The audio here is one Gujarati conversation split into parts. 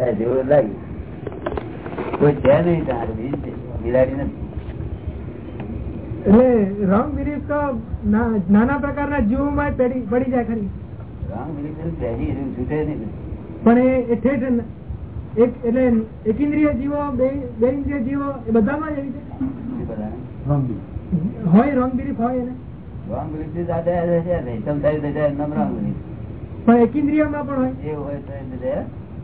થાય જેવું લાગી કોઈ છે નહીં ત્યાં બિલાડી નથી. રોંગ બિલીફ તો નાના પ્રકારના જીવોમાં પડી પડી જાય ખરી. રામ બિલીફ છૂટે નહીં. પણ એ ઠેઠ એક એટલે જીવો બે બે ઇન્દ્રિય જીવો એ બધામાં જ એવી છે. હોય રોંગ બિલીફ હોય એને. રોંગ બિલીફથી દાદા. પણ એકેન્દ્રિયમાં પણ હોય. એ હોય તો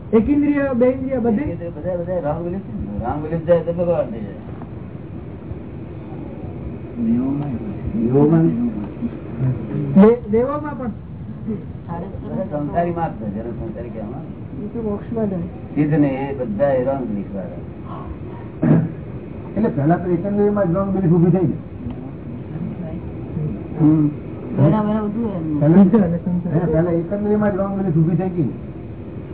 એ બધા એકેન્દ્રિય બે ઇન્દ્રિય બધે એ તો બધા બધા રામ બિલીફ છે ને. રામ બિલીફ જાય તો ભગવાન થઈ જાય દે- દેવોમાં પણ બધા સંસારી માત્ર જેને સંસારી કહેવામાં સિદ્ધ ને એ બધા એ રામ બિલીફ વાળા એટલે પેલા તો એકંદરી માં જ રોંગ બિલીફ ઊભી થઈ ગઈ. બરાબર બધું એમનું. પહેલા સંસાર અને સંસાર. હે, પહેલા એકંદરી માં જ રોંગ બિલીફ ઊભી થઈ ગઈ.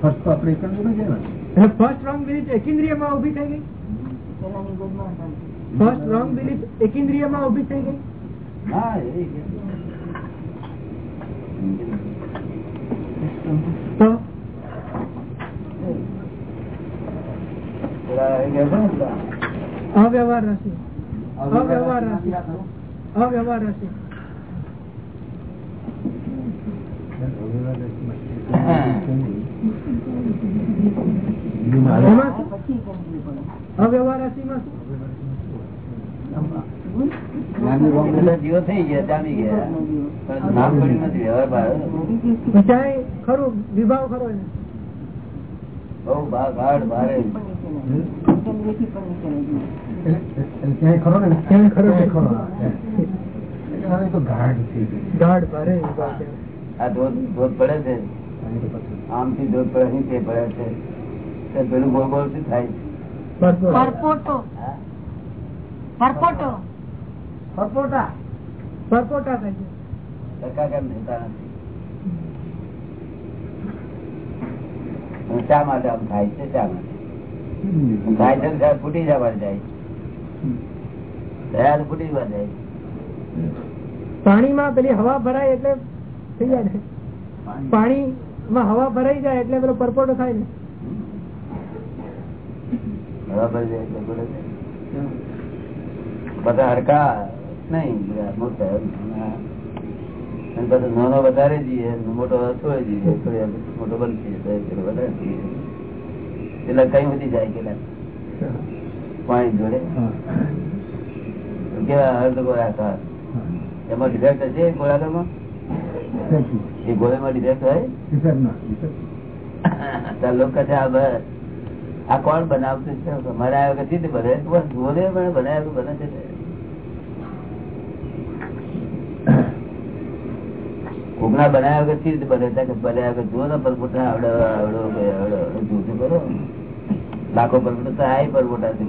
ફર્સ્ટ તો આપણે એકંદરી ને ફર્સ્ટ રોંગ બિલીફ એકિન્દ્રિયમાં ઊભી થઈ ગઈ. ફર્સ્ટ રોંગ બિલીફ એકિન્દ્રિયમાં ઊભી થઈ ગઈ? હા તો? અવ્યવહાર રાશિ અવ્યવહાર રાશિ અવ્યવહાર રાશિ અવ્યવહાર રાશિમાં શું બધા જીવો થઈ ગયા જામી ગયા પણ નામ પડ્યું નથી વ્યવહાર બહાર ચાહે ખરું વિભાવ ખરો એને બહુ ભાગ હાડ ભારે કેન્દ્રથી પણ નીકળે છે. એટલે ક્યાંય ખરો ને ક્યાંય ખરો ને. ખરો હા, એમ. એટલે હવે તો ગાઢ થઈ ગઈ ગાઢ ભારે વિભાવ છે આ ધોધ ધોધ પડે છે અહીં તો પછી આમથી ધોધ પડે તે પડે છે. તે પેલું ગોળ ગોળ શું થાય? છે? પરપોટો. પરપોટો. પરપોટા. પરપોટા થાય છે સરખા કેમ થતા નથી? શા માટે આમ થાય છે શા માટે? થાય છે ત્યારે ફૂટી જવા જાય. દયા ફૂટી જવા જાય. પાણીમાં પેલી હવા ભરાય એટલે થઈ જાય. ને પાણીમાં હવા ભરાઈ જાય એટલે પેલો પરપોટો થાય ને. બરાબર જાય એટલે બોલે બધા હરકા નહીં નાનો વધારે જઈએ મોટો થોડી વાર મોટો બંધ થઈ વધારે એટલે કઈ વધી જાય કેટલા પાણી જોડે. કેવા અર્ધ ગોળાકાર એમાં ડિફેક્ટ હશે ગોળાકારમાં એ ગોળામાં ડિફેક્ટ હોય લોકો આ કોણ બનાવતું છે? મારે આ વખત સિદ્ધ બને. પણ બનાવ્યું બને છે. કોકના બનાવ્યા વગર સિદ્ધ બને કે બનાવ્યા વગર જુઓ ને પરપોટા આવડો આવડો આવડો જૂઠું કરો લાખો પરપોટા તો આય પરપોટા છે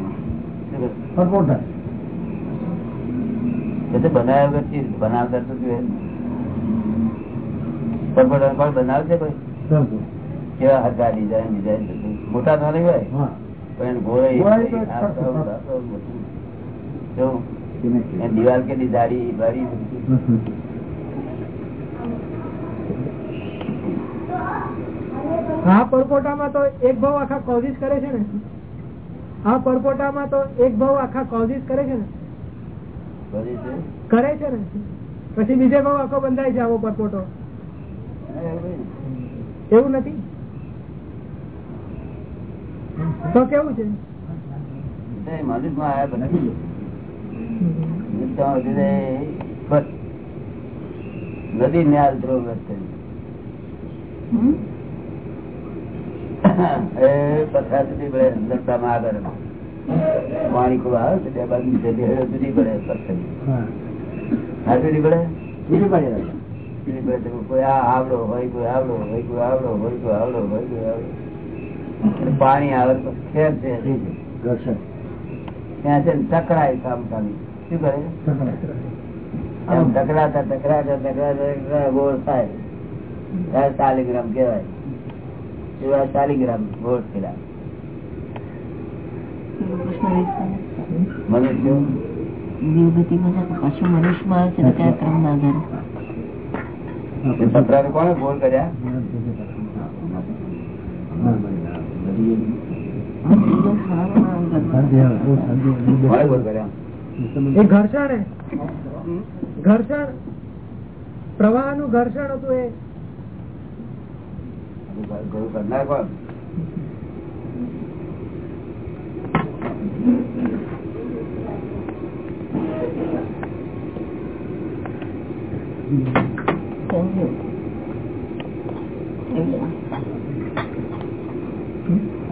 પરપોટા. એટલે બનાવ્યા વગર ચીજ બનાવતા તો જોઈએ ને. પરપોટા કોણ બનાવશે કોઈ? કેવા હરકા ડિઝાઇન ડિઝાઇન મોટા તો નહીં હોય? હા. પણ એને ગોળે તો નહીં, આ સરખું, તો સરખું. આ તો બધું. જો, એ દિવાલ કેટલી જાડી બારી આ પરપોટામાં તો એક ભાવ આખા કોઝિસ કરે છે ને? આ પરપોટામાં તો એક ભાવ આખા કોઝિસ કરે છે ને? કરે છે? ને? પછી બીજે ભાવ આખો બંધાય છે આવો પરપોટો. હા, એવું નથી? તો કેવું છે. મનુષ્યમાં વધી જાય, બસ. નદી ન્યાલ ધ્રુવ પાણી ખૂબ આવે છે ત્યાં બાજુ પડે પથ્થર હા. પડે? બીજી બાજુ પડે કોઈ આવડો હોય કોઈ આવડો હોય કોઈ આવડો હોય કોઈ આવડો હોય કોઈ આવડો પાણી આવે તો ખેર છે ત્યાં છે ટકરાય કામ કામી શું કરે? ટકરાતા ટકરાતા ટકરાતા ટકરાતા ગોળ થાય. શાલિગ્રામ કેવાય એવા શાલિગ્રામ ગોળ થયેલા મનુષ્ય. જીવગતિમાં છે તો પશુ મનુષ્યમાં આવે છે તો કયા આધારે એ પતરાને કોણે ગોળ કર્યા? ઘર્ષણ ઘર્ષણ પ્રવાહનું? ઘર્ષણ હતું એ? કરનાર કોણ?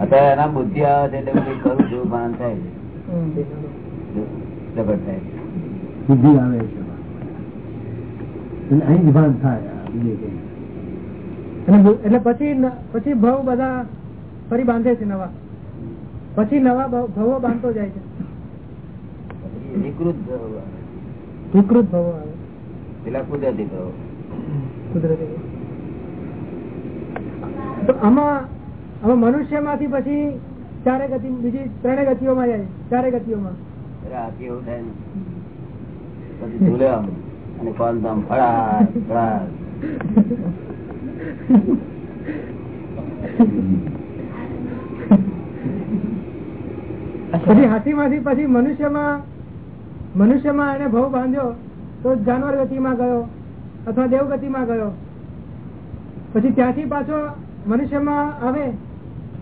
અત્યારે એના બુદ્ધિ આવે છે એટલે બધું કરું છું. ભાન થાય છે. થાય બુદ્ધિ આવે છે. અહીં જ ભાન થાય એટલે પછી પછી ભવ બધા ફરી બાંધે છે નવા. પછી નવા ભવ- ભવો બાંધતો જાય છે. વિકૃત ભવો આવે. વિકૃત ભવો આવે. પેલા કુદરતી ભાવ. કુદરતી. તો આમાં મનુષ્યમાંથી પછી ચારે ગતિ બીજી ત્રણે ગતિઓમાં જાય ચારે ગતિઓમાં. પછી હાથી માંથી પછી મનુષ્યમાં મનુષ્યમાં એને ભવ બાંધ્યો તો જાનવર ગતિમાં ગયો. અથવા દેવ ગતિમાં ગયો. પછી ત્યાંથી પાછો મનુષ્યમાં આવે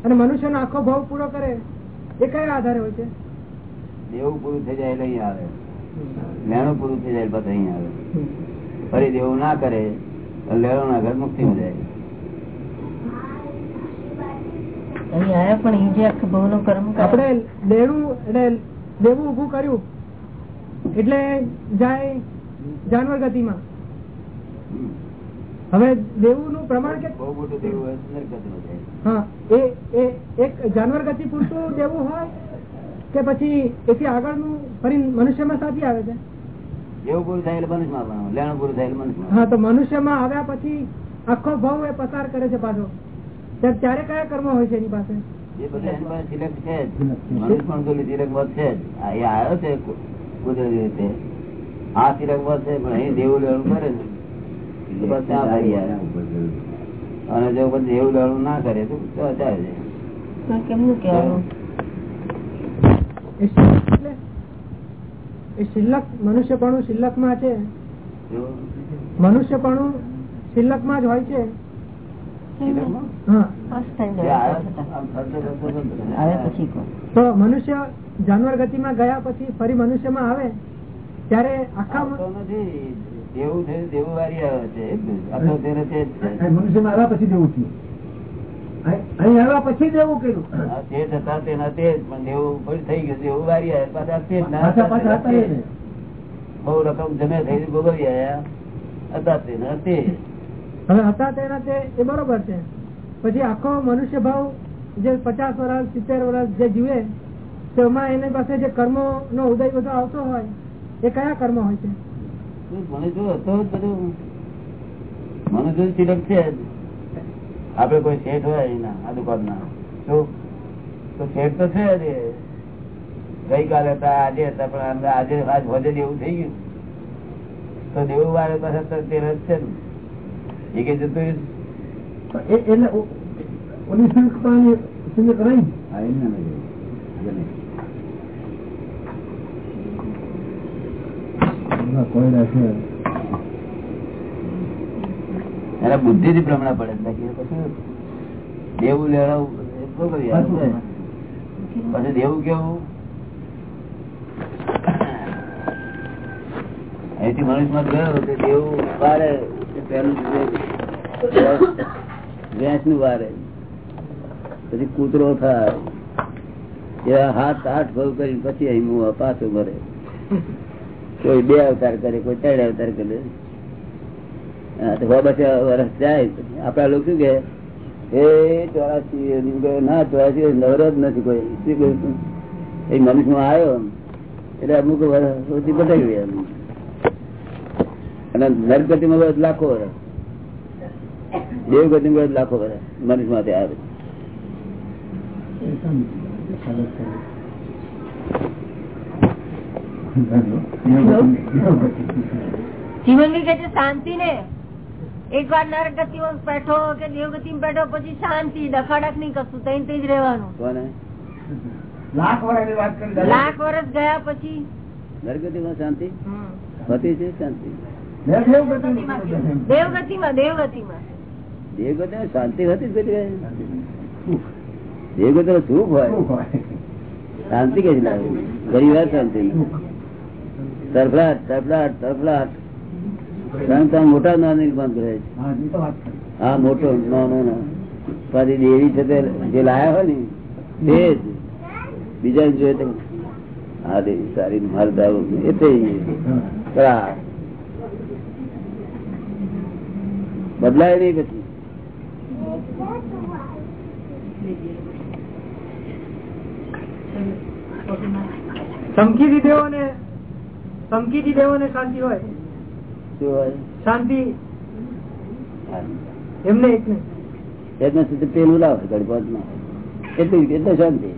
અને મનુષ્યનો આખો ભાવ પૂરો કરે એ કયા આધારે હોય છે? દેવું પૂરું થઈ જાય નહીં આવે. લેણું પૂરું થઈ જાય પછી અહીં આવે. ફરી દેવું ના કરે તો લેણું ના ઘર મુક્તિ જાય. અહીં આયા પણ એ જે આખા ભવનો કર્મ કરે. આપણે લેણું એટલે દેવું ઉભું કર્યું એટલે જાય જાનવર ગતિમાં. હવે દેવું નું પ્રમાણ કે બહુ મોટું દેવું હોય હા એ એ એક જાનવર ગતિ પૂરતું દેવું હોય કે પછી એથી આગળનું ફરી મનુષ્યમાં સાથી આવે છે? દેવું પૂરું થાય એટલે મનુષ્યમાં લેણું પૂરું થાય મનુષ્યમાં હા તો મનુષ્યમાં આવ્યા પછી આખો ભાવ એ પસાર કરે છે પાછો. ત્યારે કયા કર્મ હોય છે એની પાસે? એ બધા એની પાસે સિલેક્ટ છે મનુષ્ય પણ પેલી સિલેક્ટ મત છે આ એ આવ્યો છે કુદરતી રીતે. આ સિલેક્ટ મત છે પણ અહીં દેવું લેવાનું કરે ને તો બસ ત્યાં ભારી આવે અને જો બધું એવું લેણું ના કરે તો ચાલે કેમનું કેવાનું શિલ્લક એટલે શિલ્લક મનુષ્યપણું છે. જો મનુષ્યપણું હોય છે. તો મનુષ્ય જાનવર ગતિમાં ગયા પછી ફરી મનુષ્યમાં આવે ત્યારે આખા નથી. દેવું છે દેવું વારી છે તો તેને તે મનુષ્યમાં આવ્યા પછી દેવું થયું. અહીં અહીં આવ્યા પછી દેવું કર્યું. તે હતા તેના તે પણ દેવું ફરી થઈ ગયું દેવું વારી આવે. પાછા તે ના હતા પાછા તે બહુ રકમ જમે થઈ ભોગવી આયા. હતા તેના તે હવે હતા તેના તે એ બરોબર છે. પછી આખો મનુષ્ય ભાવ જે પચાસ વર્ષ સિત્તેર વર્ષ જે જીવે તેમાં એની પાસે જે કર્મો નો ઉદય બધો આવતો હોય એ કયા કર્મ હોય છે? મને જો મને છે આપડે કોઈ શેઠ હોય એના આ દુકાન ના તો શેઠ તો છે ગઈકાલે હતા આજે હતા પણ આજે આજ વધે એવું થઈ ગયું. તો દેવું વાળે પાછા તો તે રસ છે ને એ કે જતું એ- એટલે ઓલી કોયડા છે એને બુદ્ધિ થી ભ્રમણા પડે દેવું આવે. પછી દેવું કેવું? અહીંથી મનુષ્યમાં ગયો કે દેવું વારે પેલું વેચ. નું વારે. પછી કૂતરો થાય. એવા હાથ આઠ ભવ કરી પછી અહીં પાછું પાછો ભરે કોઈ બે અવતાર કરે, કોઈ ત્રણ અવતાર કરે. બાબા વર્ષ જાય. આપડા લોકો શું કે, એ ચોરાસી ના, ચોરાસી નવરો જ નથી કોઈ. શું કહ્યું? એ મનુષ્યમાં આવ્યો એટલે અમુક વર્ષ સુધી બતાવી ગયા. અને નરગતિમાં વર્ષ લાખો વર્ષ દેવ ગતિમાં વર્ષ લાખો વર્ષ મનુષ્યમાંથી આવે. જીવનની કે છે શાંતિ ને એક વાર નરક ગતિ બેઠો કે દેવ ગતિ બેઠો પછી શાંતિ ડખાડક નહીં કશું તઈ તઈ જ રહેવાનું. લાખ વર્ષની વાત કરી દાદા. લાખ વર્ષ ગયા પછી. નરગતિમાં શાંતિ? હમ. છે શાંતિ? મેં શાંતિ. હતી જ સુખ. હોય. શાંતિ કઈ લાગે ઘણી વાર શાંતિ. નહીં. તરફડાટ તરફડાટ તરફડાટ કારણ કે મોટા નાની બંધ રહે છે. હા, એ તો વાત કરી. હા મોટો નાનો નો પાછી દેવી છે જે લાયા હોય ને તે જ. બીજા જોઈએ તો હા દેવી સારી મારે દારૂ એ તે હા. બદલાય નહીં પછી. સમકી દીધો ને સમકીથી દેવો ને શાંતિ હોય? શાંતિ? એમને એક ને. સુધી પેલું લાવે ગણપતમાં એટલું એટલે શાંતિ. ને.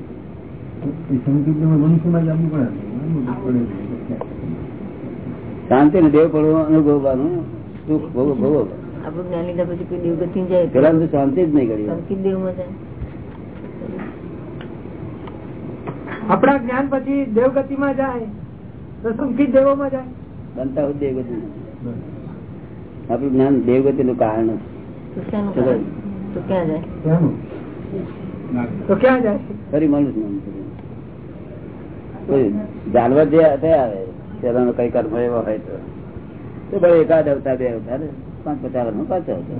શાંતિ ને દેવ પડવું અનુભવવાનું સુખ ભોગવ ભોગવ આપણું જ્ઞાન લીધા પછી કોઈ દેવગતિ જાય. પેલા તો શાંતિ જ નહીં કરી. સંકિત દેવમાં જાય. આપણા જ્ઞાન પછી દેવગતિમાં જાય તો સંકિત દેવોમાં જાય બનતા હોય દેવગતિ. આપણું જ્ઞાન દેવગતિ નું કારણ? ફરી જાનવર જે આવે કઈ કર્મ એવો હોય તો. તો ભાઈ એકાદ અવતાર બે અવતાર પાંચ પચાસનું પાછો અવતાર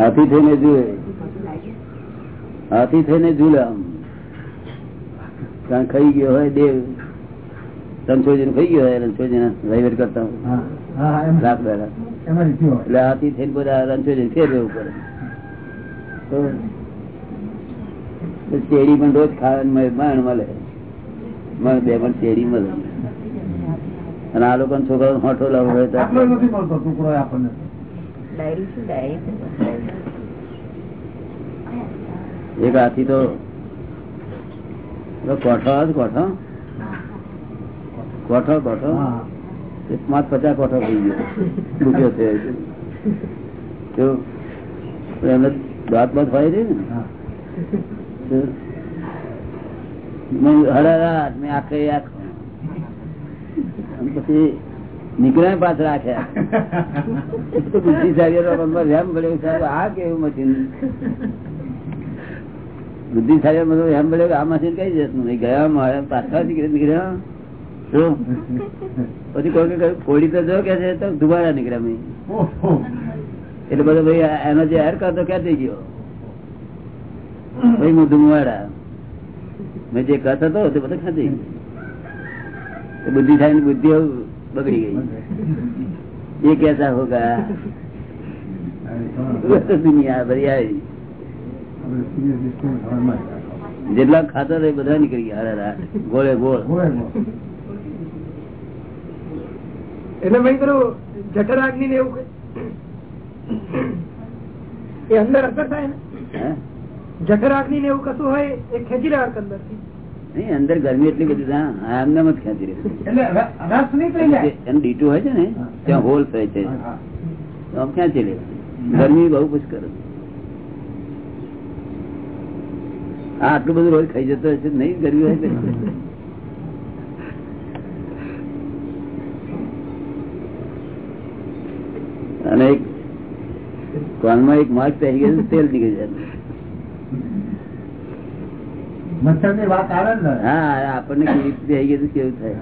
હાથી થઈને જુએ. હાથી થઈને જુલામ કારણ ખાઈ ગયો હોય દેવ. રણછોડજી ખાઈ ગયો હોય વહીવટ કરતા. લાખ. એટલે હાથી થઈને બધા ફેરવે તો પણ રોજ ખાવાનું માણ મળે. મણ બે શેરડી મળે. અને આ લોકો છોકરા હોઠો લાવવો હોય તો આટલો નથી મળતો ટુકડો આપણને. ડાયરી શું ડાયરી એક હાથી તો પેલો કોઠો આવે છે, કોઠો કોઠો કોઠો હા. એક પાંચ પચાસ કોઠો થઈ ગયો ડૂબ્યો થયો છે તો એમને દાંત બાત હોય છે ને હા. તો મેં હળહળાટ, મેં આખે આખો અને પછી નીકળ્યા પાછળ રાખ્યા બુદ્ધિશાળી પડ્યો કે સાહેબ આ કેવું મશીન બુદ્ધિશાળી મતલબ એમ આ મશીન કઈ જતું ગયા મારે પાછા નીકળ્યા પછી કોઈ કોળી તો જો કે છે તો દુબારા નીકળ્યા મેં. એટલે બધો ભાઈ એનો જે હેર કરતો ક્યાં થઈ ગયો? ભાઈ હું ધુમાડા મેં જે કરતો હતો તે બધો એ બુદ્ધિ થાય ને બુદ્ધિ હવે બગડી ગઈ. એ કેસા હોગા દુનિયા ભરી આવી. જેટલા ખાતા બધા નીકળી ગયા હરે રાત ગોળે ગોળ. એટલે ભાઈ કરું જઠરાગ્નિ ને એવું એ અંદર અસર થાય ને? જઠરાગ્નિ ને એવું કશું હોય એ ખેંચી લેવા અંદરથી. નહીં અંદર ગરમી એટલી બધી ના આમ જ ખેંચી રહે. એટલે ર- રસ નીકળી જાય. એનું ડીટું હોય છે ને ત્યાં હોલ થાય છે. આમ ખેંચી લે? ગરમી બહુ પુષ્કર હા આટલું બધું રોજ ખાઈ જતો હશે નહીં ગરમી હોય અને એક કોનમાં એક માર્ક પહેરી ગયો તેલ નીકળી જાય. આવે આપણને કીડી પહેરી ગયું કેવું થાય.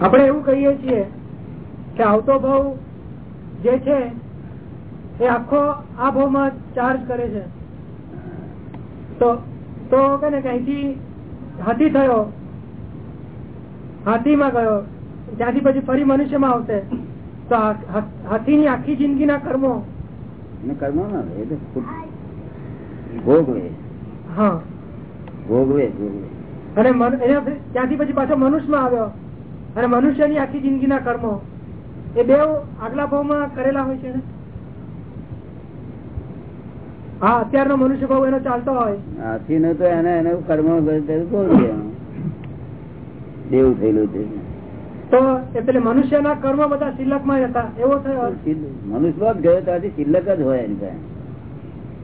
આપણે એવું કહીએ છીએ કે આવતો ભાવ જે છે એ આખો આ ભાવમાં ચાર્જ કરે છે. તો તો કે ને કે અહીંથી હાથી થયો હાથી માં ગયો. ત્યાંથી પછી ફરી મનુષ્યમાં આવશે. તો આ ની આખી કર્મો. એને ના લે, એ ભોગવે. હા. ભોગવે ભોગવે. અને ત્યાંથી પછી પાછો મનુષ્યમાં આવ્યો. અને મનુષ્યની આખી જિંદગીના કર્મો. એ બે આગલા ભાવમાં કરેલા હોય છે ને? આ અત્યારનો મનુષ્ય ભાવ એનો ચાલતો હોય. હાથી નો તો એને એને કર્મ દેવું થયેલું છે. તો એટલે મનુષ્યના કર્મ બધા સિલકમાં હતા. એવો થયો મનુષ્ય જ ગયો ત્યાંથી સિલ્લક જ હોય એની પાસે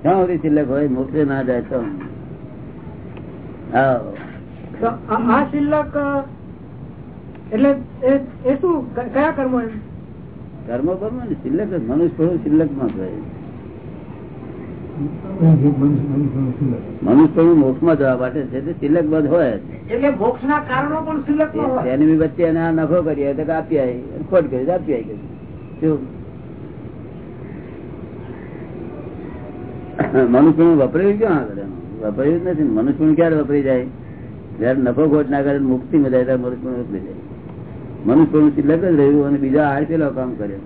ક્યાં સુધી સિલ્લક હોય? મોક્ષે ના જાય તો. આ શિલ્લક એટલે એ શું? કયા કર્મો કર્મ કર્મ ને શિલ્લક જ મનુષ્ય શિલ્લકમાં જ હોય. મનુષ્ય મોક્ષમાં જવા માટે છે તે તિલક બધ હોય. એટલે મોક્ષ ના કારણો પણ સિલક એની વચ્ચે એને આ નફો કરીએ તો આપી આવી ખોટ કરી આપી આવી મનુષ્ય વપરાયું ક્યાં આગળ વપરાયું જ નથી. ને. મનુષ્ય ક્યારે વપરાઈ જાય? જયારે નફો ખોટ ના કરે મુક્તિ માં જાય ત્યારે મનુષ્ય વપરાઈ જાય. મનુષ્ય તિલક જ રહ્યું અને બીજા આડ પેલા કામ કરે.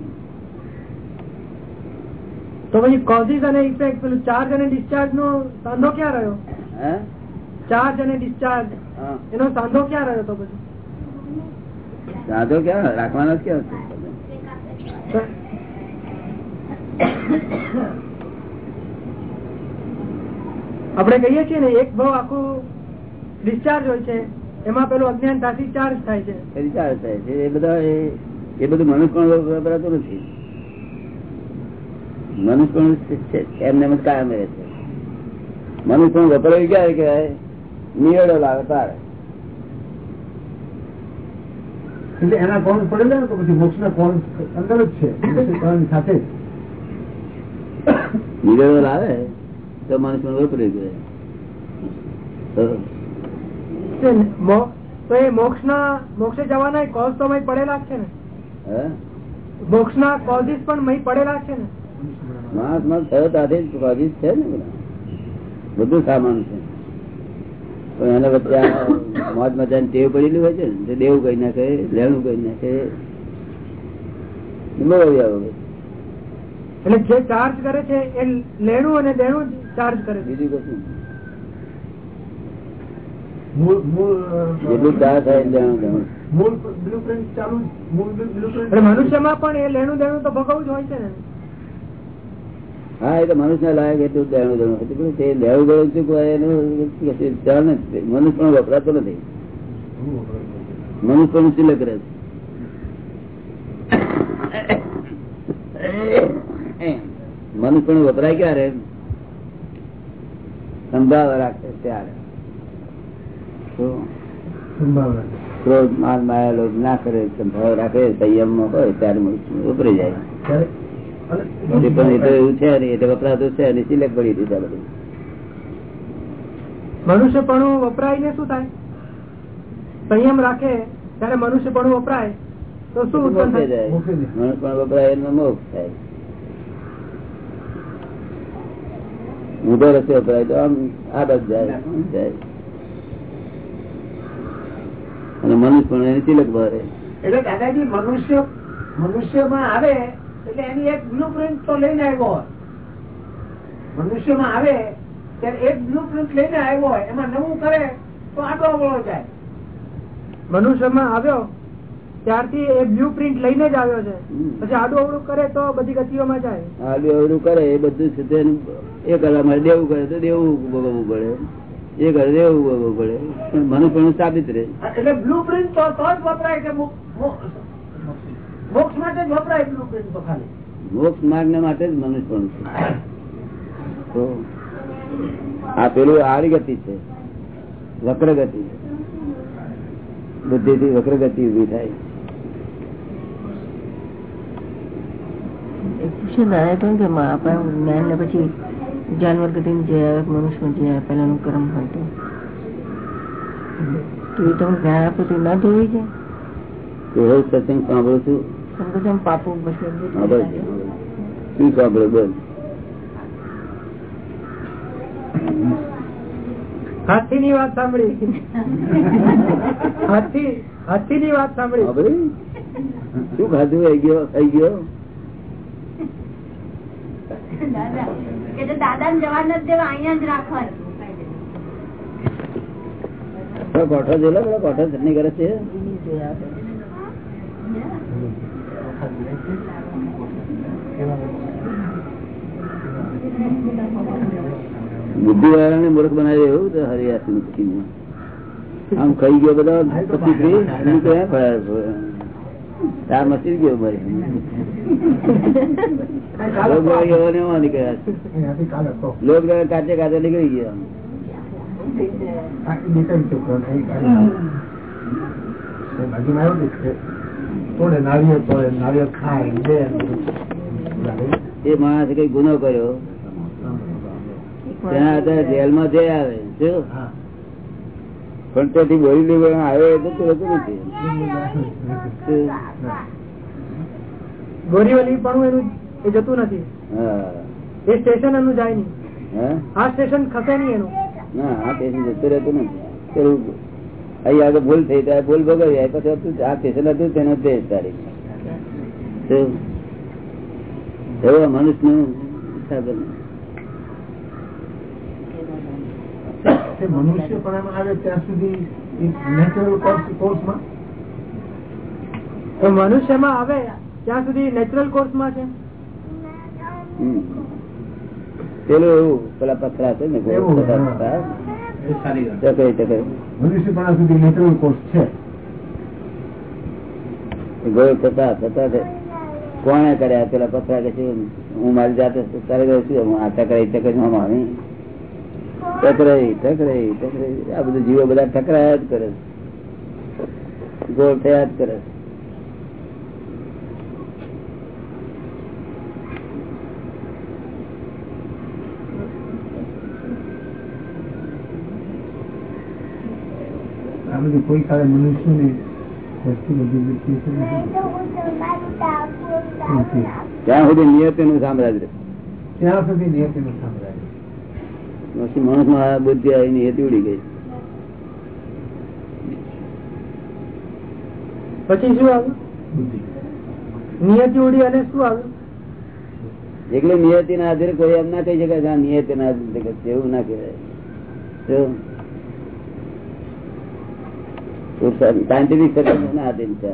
તો પછી કોઝિસ અને ઇફેક્ટ પેલું ચાર્જ અને ડિસ્ચાર્જ નો સાંધો ક્યાં રહ્યો? ચાર્જ અને ડિસ્ચાર્જ એનો સાંધો ક્યાં રહ્યો તો પછી? સાંધો ક્યાં? રાખવાનો જ? આપણે કહીએ છીએ ને એક ભાવ આખું ડિસ્ચાર્જ હોય છે એમાં પેલું અજ્ઞાન ચાર્જ થાય છે. રિચાર્જ થાય છે. એ બધા એ- બધું મનુષ્ય વપરાતું નથી. મનુષ્ય છે. એમને એમ કાયમ રહે છે. મનુષ્ય વપરાયું ક્યારે કહેવાય? લાવે તારે. એટલે એના કોણ પડેલા ને તો પછી મોક્ષ ના કોણ અંદર જ છે. સાથે લાવે તો મનુષ્ય વપરાય ગયો તો એ મોક્ષ ના મોક્ષે જવાના કોઝ તો મય પડેલા છે ને. હે? મોક્ષ ના કોઝિસ પણ મય પડેલા છે ને. માણસમાં થયો ત્યાંથી જ છે ને બધું. સામાન છે. પણ એના વચ્ચે મોજ મજા ને ટેવ પડેલી હોય છે ને દેવું કઈ નાખે લેણું કઈ નાખે બહુ આવે એટલે જે ચાર્જ કરે છે એ લેણું અને દેણું ચાર્જ કરે છે. બીજું કશું મનુષ્યમાં પણ એ લેણું દેણું તો ભગવું જ હોય છે ને. હા, એ તો મનુષ્ય લાયક એટલું દેણું દેણું ચૂકવા એનું કશું ચાલ નથી. મનુષ્ય પણ વપરાતો નથી. મનુષ્ય પણ સિલક રહે છે. મનુષ્ય પણ વપરાય ક્યારે? સંભાવ રાખે ત્યારે. ક્રોધ માલ માયા, લોભ ના કરે. સંભાવ રાખે. સંયમ હોય ત્યારે મનુષ્ય વપરાઈ જાય. એ પણ એ તો એવું છે નહીં એટલે વપરાતું છે અને સિલેક્ટ પડી દીધા બધું. મનુષ્યપણું વપરાય શું થાય? સંયમ રાખે ત્યારે મનુષ્યપણું વપરાય તો શું ઉત્પન્ન થાય? જાય. મનુષ્ય પણ વપરાય એનો મોક્ષ થાય. ઊંધો રસ્તે વપરાય તો આમ આ બાજુ જાય જાય. અને મનુષ્ય પણ એની તિલક ભરે એટલે દાદાજી મનુષ્ય મનુષ્યમાં આવે એટલે એની એક બ્લુ પ્રિન્ટ તો લઈને આવ્યો મનુષ્યમાં આવે ત્યારે એક બ્લુ પ્રિન્ટ લઈને આવ્યો હોય એમાં નવું કરે તો આટલો અવળો જાય. મનુષ્યમાં આવ્યો ત્યારથી એ બ્લુ પ્રિન્ટ લઈને જ આવ્યો છે. પછી આડું અવળું કરે તો બધી ગતિઓમાં જાય. આડું અવળું કરે એ બધું છે તે એ કલા માટે દેવું કરે તો દેવું ભોગવવું પડે. એ કરે દેવું ભોગવવું પડે. મનુષ્ય સાબિત રહે. એટલે બ્લુ પ્રિન્ટ તો જ વપરાય કે મોક્ષ માટે જ વપરાય બ્લુ પ્રિન્ટ ખાલી. મોક્ષ માર્ગ માટે જ મનુષ્ય પણ છે. આ પેલું આડી ગતિ છે વક્ર ગતિ બુદ્ધિ થી વક્ર ગતિ ઊભી થાય. પૂછે દાદા કહ્યું કે માં જ્ઞાન ને પછી જાનવર ગતિ જે મનુષ્ય જે પહેલાનું કર્મ હોય તો. તો એ તમે જ્ઞાન આપો તો ના ધોવી છે એવું સત્સંગ સાંભળું છું. સંકોચન પાપો શું સાંભળે બોલ. હાથી ની વાત સાંભળી. હાથી હાથી ની વાત સાંભળી. શું ખાધું? થઈ ગયો થઈ ગયો? દાદા ને જવા નથી દેવા અહિયાં જ રાખવાનું. કોઠો જોયેલો કોઠો ચટણી કરે છે. બુદ્ધિ વાળાને મૂર્ખ બનાવી એવું તો હરિયાસી નું આમ ખાઈ ગયો બધા પછી નીકળ્યા મચી ગયો ભાઈ લોક ને કાચે કાચે નીકળી ગયા. નીકળી ચૂક્યો તોડે નાળિયેર તોડે નાળિયેર ખાય લે એ માણસે કઈ ગુનો કર્યો? ત્યાં અત્યારે જેલમાં જઈ આવે શું? પણ ત્યાંથી બોલી લેવા આવ્યો તો રહેતું નથી. ગોરીવલી પણ એનું એ જતું નથી. હા. એ સ્ટેશન એનું જાય નહીં. હા? આ સ્ટેશન ખસે નહીં એનું. ના આ સ્ટેશન જતું રહેતું નથી. પેલું અહીં આગળ ભૂલ થઈ ત્યારે ભૂલ ભોગવી જાય પછી હતું આ સ્ટેશન હતું તેનો તે તારીખ મનુષ્યનું સાધન મનુષ્ય પણ આવે ત્યાં સુધી નેચરલ કોર્સમાં તો મનુષ્યમાં આવે ત્યાં સુધી નેચરલ કોર્સમાં છે? પેલું એવું પેલા પથરા છે ને થતા હા. થતા. ટકે ટકે મનુષ્ય પણ સુધી નેચરલ કોર્સ છે. કોણે કર્યા? પેલા પથરા કે હું મારી જાતે તારે ગયો છું. હું આ ટકરાઈ ટકરાઈ માં આવી. ટકરાઈ ટકરાઈ ટકરાઈ આ બધું જીવો બધા ટકરાયા જ કરે ગોળ થયા જ કરે છે. આ બધું કોઈ કાળે મનુષ્યની વસ્તુ બધી. ત્યાં સુધી નિયતિનું સામ્રાજ્ય ત્યાં સુધી નિયતિનું સામ્રાજ્ય. પછી માણસમાં બુદ્ધિ આવી નિયતિ ઉડી ગઈ. પછી શું આવ્યું? નિયતિ ઉડી અને શું આવ્યું? એટલે નિયતિ ના આધારે કોઈ એમ ના કહી શકાય નિયતિ ના આધારે એવું ના કહેવાય. સાયન્ટિફિક ના આધીન છે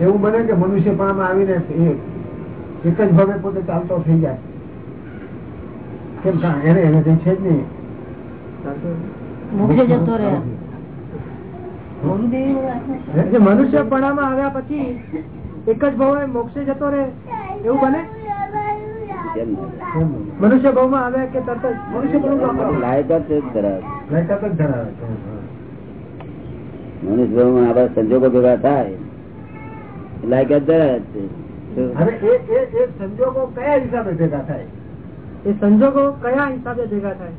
એવું બને કે મનુષ્ય પણ આવીને એક જ ભાવે પોતે ચાલતો થઈ જાય. કેમ એને એને કઈ છે જ નહીં. મોક્ષે જતો રહે. મનુષ્ય પણામાં આવ્યા પછી એક જ ભાવે મોક્ષે જતો રહે. એવું બને? કેમ ના? કેમ? મનુષ્ય ભાવમાં આવ્યા કે તરત જ? મનુષ્ય ભાવમાં લાયકાત જ ધરાવે લાયકાત જ ધરાવે છે મનુષ્ય ભાવમાં આ બધા સંજોગો ભેગા થાય. લાયકાત ધરાવે જ છે. શું? હવે એ એ એ સંજોગો કયા હિસાબે ભેગા થાય? એ સંજોગો કયા હિસાબે ભેગા થાય?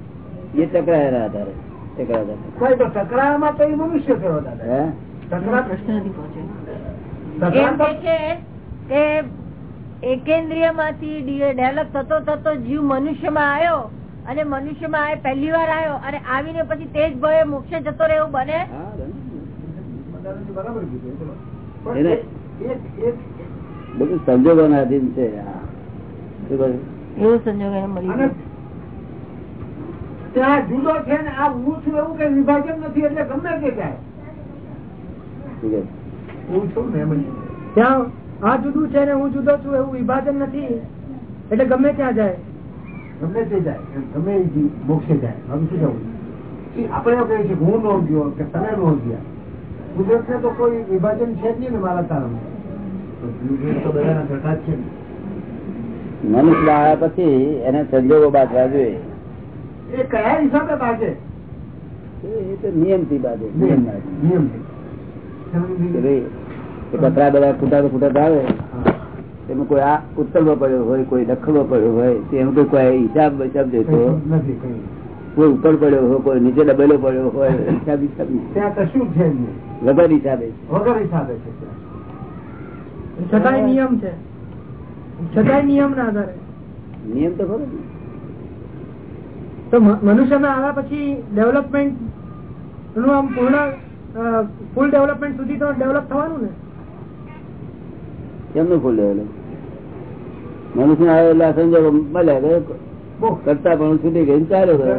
એ ટકરાયેલા આધારે. ટકરાયેલા કોઈ તો ટકરામાં તો એ મનુષ્ય થયો દાદા હે? ટકરા પ્રશ્ન નથી પહોંચ્યો. એકેન્દ્રિયમાંથી ડેવલપ થતો થતો જીવ મનુષ્યમાં આવ્યો અને મનુષ્યમાં આ પહેલી વાર આવ્યો અને આવીને પછી તે જ ભયે મોક્ષે જતો રહે એવું બને. બધું સંજોગો ના અધીન છે એવું સંજોગ ત્યાં જુદો છે ને આ હું છું એવું કઈ વિભાજન નથી એટલે ગમે તે જાય હું છું ને ત્યાં આ જુદું છે ને હું જુદો છું એવું વિભાજન નથી. એટલે ગમે ત્યાં જાય. ગમે તે જાય. ગમે મોક્ષે જાય. હવે શું જવું આપણે એવું કહીએ છીએ હું નો ગયો કે તમે નો ગયા. કુદરત ને તો કોઈ વિભાજન છે જ નહીં ને મારા કારણ. તો બધાના ઘટા જ છે ને. મનુષ્ય આવ્યા પછી એને સંજોગો બાંધવા જોઈએ. એ કયા હિસાબે બાજે એ તો નિયમથી બાંધે. નિયમ. નિયમ. કચરા બધા ખૂટા ખૂટા આવે. એમાં કોઈ આ ઉત્તરમાં પડ્યો હોય કોઈ દખલમાં પડ્યો હોય એમ કોઈ કોઈ હિસાબ હિસાબ દેતો નથી કોઈ ઉપર પડ્યો હોય કોઈ નીચે દબેલો પડ્યો હોય હિસાબ હિસાબ ત્યાં કશું છે વગર હિસાબે. વગર હિસાબે છે છતાંય નિયમ છે. છતાંય નિયમ ના આધારે. નિયમ તો ખરો તો મ- મનુષ્યમાં આવ્યા પછી ડેવલપમેન્ટનું આમ પૂર્ણ ફૂલ ડેવલપમેન્ટ સુધી તો ડેવલપ થવાનું ને? કેમનું ફૂલ લેવલે મનુષ્ય આવે એટલે આ સંજોગો મળ્યા કરતા પણ છૂટી ગઈ ચાલ્યો ગયો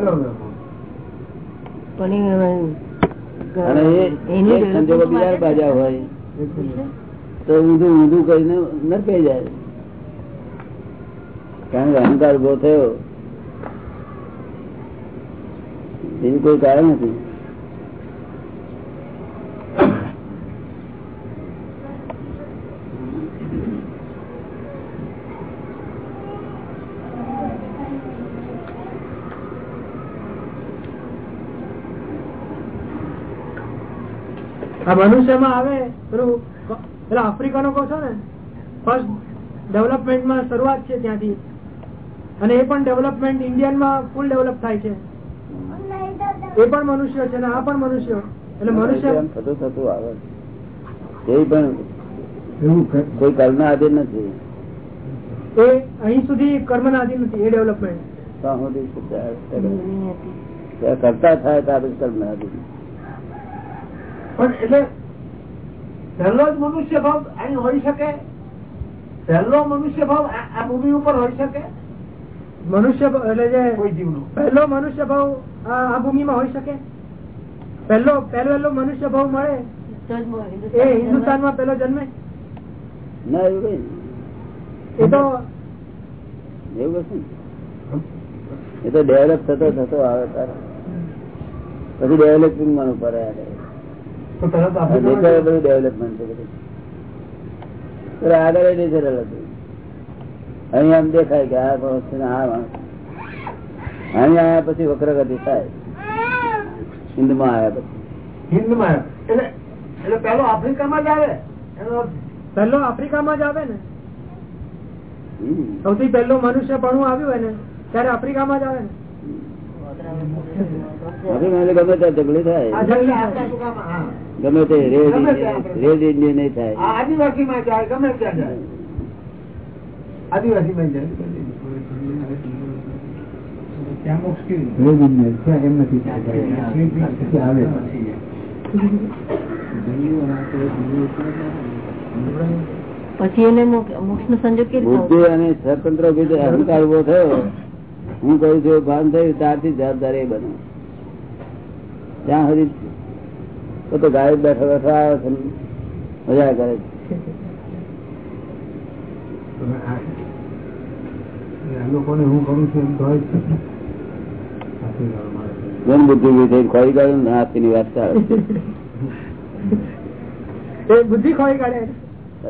એ અને એ સંજોગો બીજા બાજા હોય તો ઊંધું ઊંધું કરીને નરકાઈ જાય. કારણ કે અહંકાર ઊભો થયો. એનું કોઈ કારણ નથી. આ મનુષ્યમાં આવે પેલું પેલા આફ્રિકનો કહો છો ને ફર્સ્ટ ડેવલપમેન્ટમાં શરૂઆત છે ત્યાંથી. અને એ પણ ડેવલપમેન્ટ ઇન્ડિયનમાં ફૂલ ડેવલપ થાય છે. એ પણ મનુષ્ય છે ને આ પણ મનુષ્ય. એટલે મનુષ્ય થતું થતું આવે. એ પણ કોઈ કલ્પના આધીન નથી. એ અહીં સુધી કર્મના આધીન નથી એ ડેવલપમેન્ટ. કરતા થાય ત્યાં પછી આધીન પણ એટલે પહેલો જ મનુષ્ય ભાવ અહીં હોઈ શકે? પહેલો મનુષ્ય ભાવ આ ભૂમિ ઉપર હોઈ શકે? મનુષ્ય એટલે જે કોઈ જીવનો. પહેલો મનુષ્ય ભાવ આ આ ભૂમિમાં હોઈ શકે? પહેલો પહેલો મનુષ્ય ભાવ મળે? એ હિન્દુસ્તાનમાં પેલો જન્મે? ના એવું કઈ એ તો એવું કશું એ તો ડેવલપ થતો થતો આવે તારે. પછી ડેવલપિંગમાં ઉપર આવે. તો તરત આપણે બધું ડેવલપમેન્ટ છે આગળ એ નેચરલ હતું અહીં આમ દેખાય કે આ માણસ છે આ માણસ અહીં આવ્યા પછી વક્રગતિ થાય. હિન્દમાં આવ્યા પછી. હિન્દમાં એટલે એટલે પેલો આફ્રિકામાં જ આવે. એનો પહેલો આફ્રિકામાં જ આવે ને? સૌથી પહેલો મનુષ્ય પણ આવ્યું હોય ને ત્યારે આફ્રિકામાં જ આવે ને? હવે મને ગમે ત્યાં ઝઘડી થાય. ગમે તે રેડ. રેડ ઇન્ડિયન નહીં થાય. આદિવાસી માં જાય ગમે ત્યાં જાય. આદિવાસીમાં જાય. પછી એને મોક્ષ નો સંજોગ કેવી બુદ્ધિ અને સ્વતંત્ર અહંકાર ઊભો થયો. હું કહું છું ભાન થયું ત્યારથી જવાબદાર એ બને. ત્યાં સુધી તો તો ગાય બેઠા બેઠા આવે છે મજા કરે છે. લોકોને હું કરું છું એમ તો હોય જ છે. જેમ બુદ્ધિ થઈ ખોઈ ગયું ને હાથની વાત ચાલે બુદ્ધિ ખોઈ કાઢે.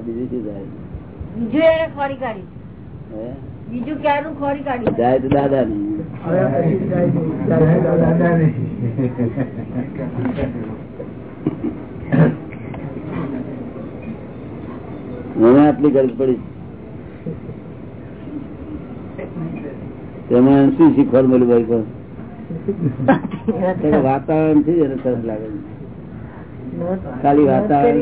બીજી શું જાય બીજું એને ખોરી કાઢી. હે? બીજું ક્યારનું ખોરી કાઢ્યું જાય તો દાદા નહીં. મને આટલી ગરજ પડી. તેમાં શું શીખવાનું મળ્યું ભાઈ પણ? વાતાવરણથી એને સરસ લાગે ખાલી વાતાવરણ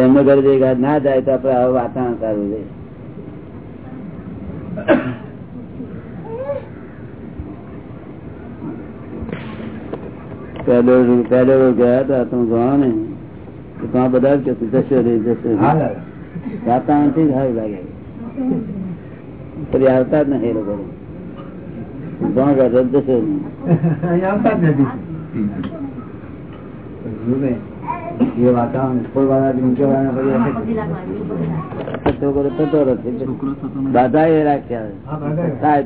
એમને ઘરે જઈ ના જાય તો આપડે હવે વાતાવરણ સારું છે પેલો પેલો ગયા હતા તમે જાણો ને. ત્યાં બધા જ કે જશે રે જશે. વાતાવરણથી સારું લાગે. ફરી આવતા જ નથી એ લોકો. જાણ ગયા રદ નહીં. આવતા જ નથી. એ વાતાવરણ કોઈ વાળા બાધા એ રાખ્યા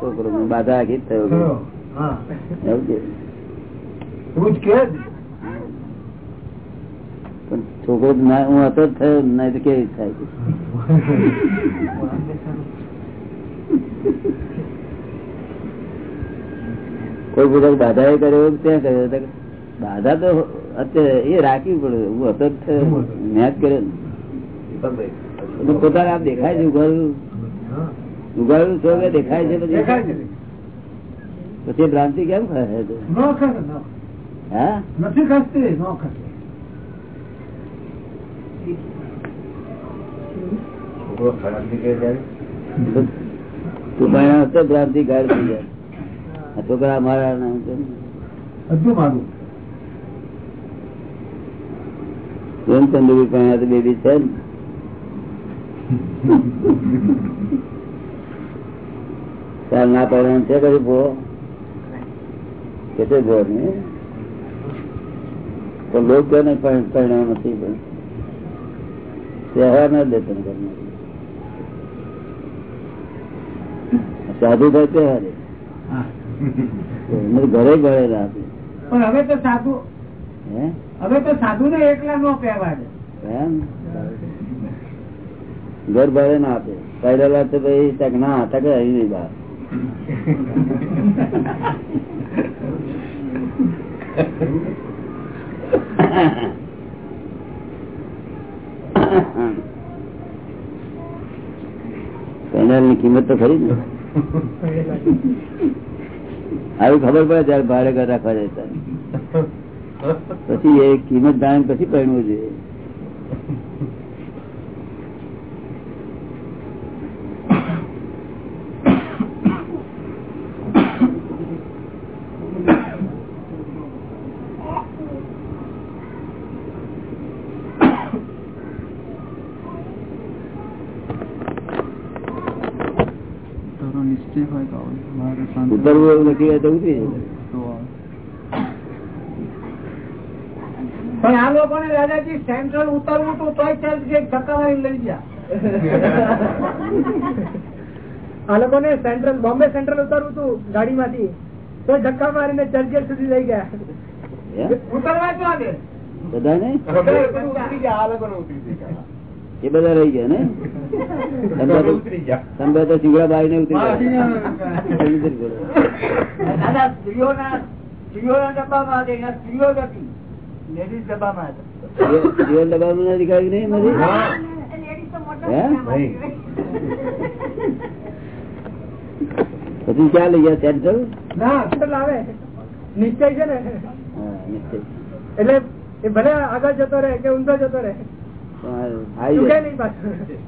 છોકરો. બાધા આખી થયો છોકરો હું હતો જ થયો નહીં તો કેવી રીતે થાય? કોઈ પૂછે કે બાધા એ કર્યો ત્યાં કર્યો? તો બાધા તો અત્યારે એ રાખવી પડે હું હતો જ થયો મેં કર્યો. પોતાને આપ દેખાય છે ઉઘાડું. ઉઘાડું છો કે દેખાય છે પછી? પછી ભ્રાંતિ કેમ ખાય છે? હા? નથી છોકરો ખરાબ નીકળે તું ભણ્યો હતો ભ્રાંતિ ગાળ થઈ જાય. આ છોકરા મારા તેમ. મારું. ચંદુભાઈ ભણ્યા બેબી છે ને? ના પડે છે કઈ ભો? કે ભો ને? તો લોક કે પરિણામ નથી પણ. તહેવાર ના દે તને ઘરમાં. સાધુ થાય તહેવાર. ઘરે ઘરે ભરેલા પણ હવે તો સાધુ હે? હવે તો સાધુ ને એકલા નો કહેવાય ઘર ભાડે ના આપે. પહેરેલા તો ભાઈ તક ના તક અહીં નહીં બહાર. પેનલની કિંમત તો ખરી ને. આવી ખબર પડે ત્યારે ભાડે ઘર રાખવા ત્યારે. પછી એ કિંમત જાણે પછી પહેરવું જોઈએ. તારો નિશ્ચય હોય તો મારે શાંતિ ઉતરવું નથી હોય તો ઉતરી જાય તો આવે. પણ આ લોકોને દાદાજી સેન્ટ્રલ ઉતરવું તો તોય ચાલ છે ધક્કા મારી લઈ ગયા. આ લોકોને સેન્ટ્રલ બોમ્બે સેન્ટ્રલ ઉતરવું તું ગાડી માંથી તો ધક્કા મારીને ચર્ચગેટ સુધી લઈ ગયા? ઉતરવા જ દે બધા ને ગયા ઉતરી ગયા. એ બધા રહી ગયા ને? તમે તો- ને ઉતરી ગયા. સ્ત્રીઓ ના સ્ત્રીઓના સ્ત્રીઓના ડબ્બામાં સ્ત્રીઓ હતી. લેડીઝ ડબ્બામાં જીવન- જીવન ડબ્બામાં નથી નહીં નથી પછી ક્યાં લઈ ગયા સેન્ટ્રલ ના સેન્ટ્રલ આવે. નિશ્ચય છે ને. એટલે એ ભલે આગળ જતો રહે કે ઊંધો જતો રહે.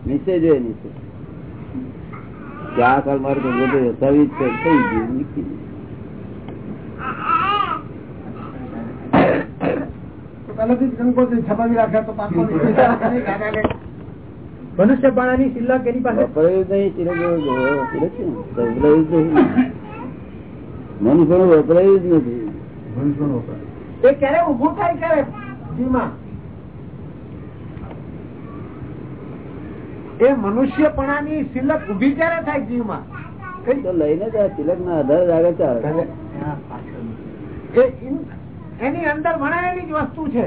નિશ્ચય જોઈએ નિશ્ચય કે કાલ મારું બધું થઈ ગયું નીકળી ગયું. પહેલેથી જ કંકોત્રી છપાવી રાખ્યા તો પાંચસો દાદાને મનુષ્યપણાની શિલ્લક એની પાસે? મનુષ્ય જેવો જેવો. ને, તો વપરાયું જ વપરાયું નથી. એ ક્યારે ઉભું થાય ક્યારે? જીવમાં એ મનુષ્યપણાની સિલક ઊભી ક્યારે થાય જીવમાં માં લઈને સિલક ના આધારે આગળ ચાલે. એ ઇન- એની અંદર વણાયેલી જ વસ્તુ છે.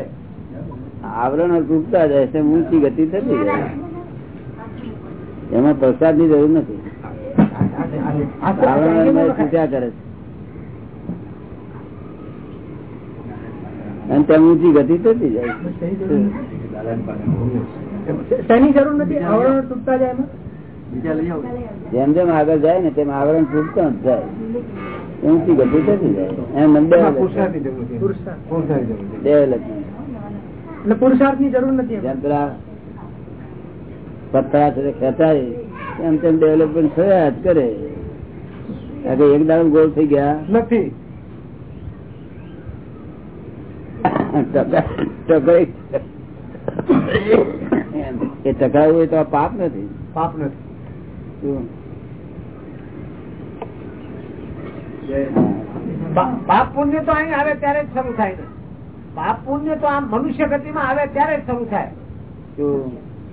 આવરણ તૂટતા જાય છે ઊંચી ગતિ થતી જાય એમાં પ્રસાદની જરૂર નથી. આવરણ તૂટ્યા કરે છે. અને ત્યાં ઊંચી ગતિ થતી જાય તેની જરૂર નથી? આવરણ તૂટતા જાય જેમ જેમ આગળ જાય ને તેમ આવરણ તૂટતા જ જાય. ઊંચી ગતિ થતી જાય એમ એમાં ડેવલપ છે. પુરુષાર્થ પુરુષાર્થની જરૂર છે. ડેવલપમેન્ટ એટલે પુરુષાર્થની જરૂર નથી એમાં. જેમ પેલા પત્તા છે તે એમ તેમ ડેવલપમેન્ટ થયા જ કરે. એક દાડો ગોળ થઈ ગયા? નથી. એ ટકાવું એ તો આ પાપ નથી. પાપ નથી શું? પા- પાપ પુણ્ય તો અહીં આવે ત્યારે જ શરૂ થાય ને પાપ પુણ્ય તો આમ મનુષ્ય ગતિમાં આવે ત્યારે જ શરૂ થાય?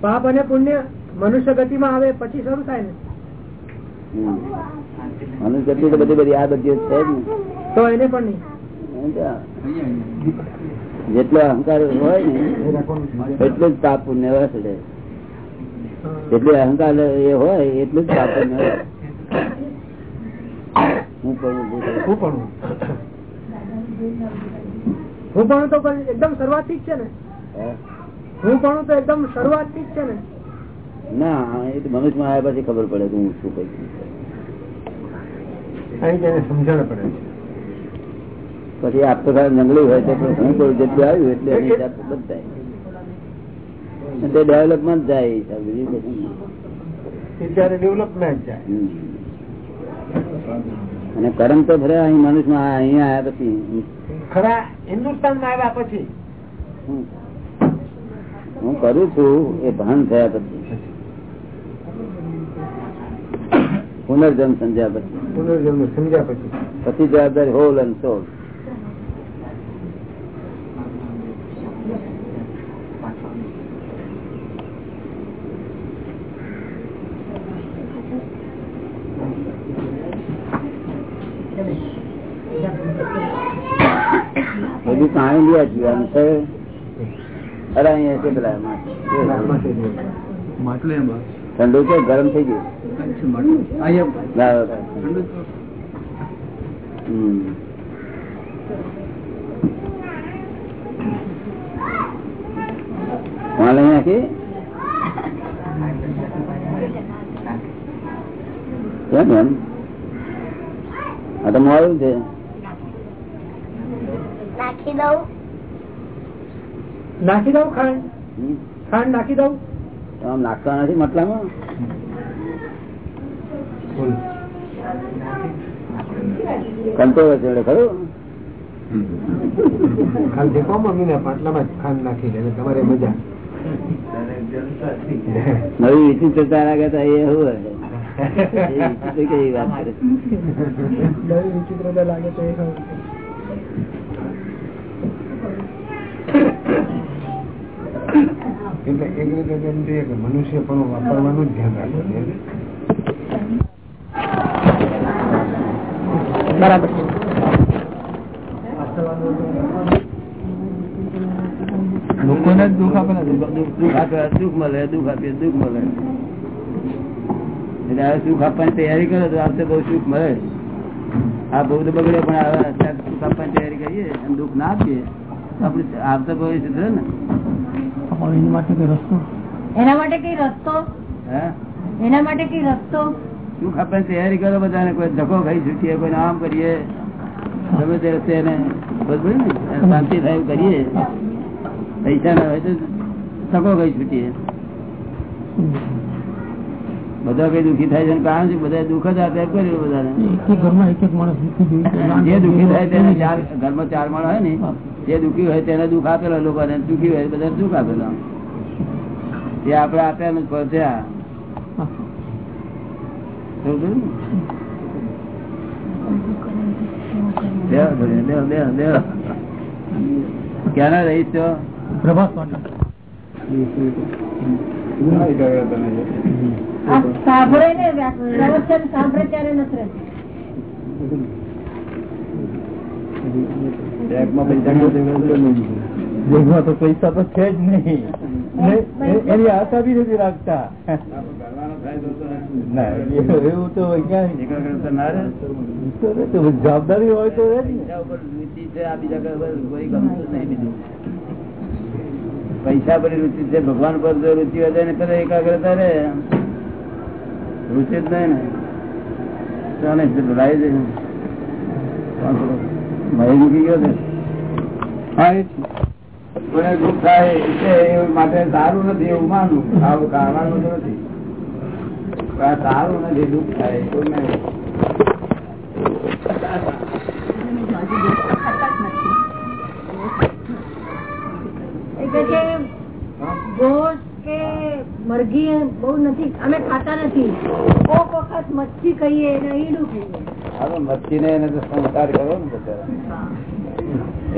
પાપ અને પુણ્ય મનુષ્ય ગતિમાં આવે પછી શરૂ થાય ને? મનુષ્ય ગતિ તો બધી બધી આ બધી છે તો એને પણ નહીં. જેટલો અહંકાર હોય ને એટલું જ પાપ પુણ્ય વસડે એટલું અહંકાર એ હોય એટલું જ પાપ પુણ્ય. હું પણ હું પણ તો એકદમ શરૂઆતથી છે ને? હું? પણ તો એકદમ શરૂઆતથી છે ને? ના એ તો મનુષ્યમાં આવ્યા પછી ખબર પડે કે હું શું કઈ છું. અહીં તેને સમજણ પડે છે. પછી આપતો ખાલી જંગલી હોય તો હું કોઈ જેટલું આવ્યું એટલે એની જાતે બધાય તે ડેવલપમેન્ટ જાય ડેવલપમેન્ટ જાય. અને કરમ તો ખરા અહીં મનુષ્યમાં આ- અહીંયા આવ્યા પછી. ખરા હિન્દુસ્તાનમાં આવ્યા પછી. હું કરું છું એ ભાન થયા પછી. પુનર્જન્મ સમજ્યા પછી. પુનર્જન્મ સમજ્યા પછી. પછી જવાબદારી હોલ અને સોલ બધું પાણી લ્યા જીવાનું છે. અરે અહીંયા છે પેલા ઠંડુ છે? ગરમ થઈ ગયું? લઈ નાખી કેમ એમ? આ તો મોડું છે. નાખી દઉં. નાખી દઉં ખાંડ? ખાંડ નાખી દઉં? આમ નાખતા નથી મતલામાં કંટ્રોલ છે ખરું? દેખો પાટલામાં ખાંડ નાખી દે તમારે મજા. નવી વિચિત્રતા લાગે તો એ હોય? કેવી વાત કરે? નવી વિચિત્રતા લાગે તો એ. એટલે એક રીતે એમ જોઈએ કે મનુષ્ય પણ વાપરવાનું જ ધ્યાન રાખવું જોઈએ. બરાબર. લોકોને જ દુઃખ આપે દુઃખ આપે સુખ મળે દુઃખ આપીએ દુઃખ મળે. એટલે હવે સુખ આપવાની તૈયારી કરો તો આવશે બહુ સુખ મળે. આ બહુ તો બગડે પણ સુખ આપવાની તૈયારી કરીએ અને દુઃખ ના આપીએ તો આપણે આવતા ભવિષ્ય સુધરે ને એના માટે કઈ રસ્તો? એના માટે કઈ રસ્તો? હે? એના માટે કઈ રસ્તો? શું આપવાની તૈયારી કરો બધાને કોઈ ધક્કો ખાઈ છૂટીએ કોઈ આમ કરીએ. ગમે તે રસ્તે એને બરોબર ને શાંતિ થાય કરીએ. પૈસા ના હોય તો ધક્કો ખાઈ છૂટીએ. બધા કઈ દુઃખી થાય છે કારણ છે બધા દુઃખ જ આપે કર્યું બધાને. ઘરમાં એક એક માણસ જે દુઃખી થાય તેને ચાર ઘરમાં ચાર માણસ હોય ને જે દુઃખી હોય તેને દુઃખ આપેલો લોકોને દુઃખી હોય બધા દુઃખ આપેલો. એ આપડે આપ્યાનું જ ફળ છે ને? રહીશ છો? પ્રભાસ તો પૈસા તો છે જ નહીં. એની આશા બી નથી રાખતા એવું તો જવાબદારી હોય તો બીજા કોઈ પૈસા પર રુચિ છે, ભગવાન પર જો રુચિ વધે ને પેલા એકાગ્રતા રે રુચિ નહીં ને. ચાલે ભરાઈ ભાઈ મૂકી ગયો છે? દુઃખ થાય એટલે માટે સારું નથી, એવું માનું. આવું ખાવાનું તો નથી. સારું નથી, દુઃખ થાય એવું એ કે મરઘી બહુ નથી અમે ખાતા નથી. કોક વખત મચ્છી કહીએ અને ઈડું કહીએ હવે મચ્છી ને એને સંસ્કાર કરો ને બધા